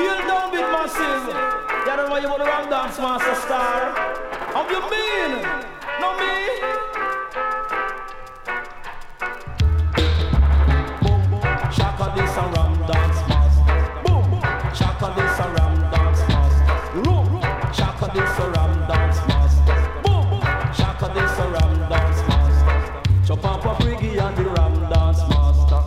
Hail down big massive. You don't know you want to rap dance master star. How you mean? No me. Boom, shaka this ram dance master. Boom, shaka this and ram dance master. Shaka this ram dance master. Boom, shaka this and ram dance master. Chop up a and the ram dance master.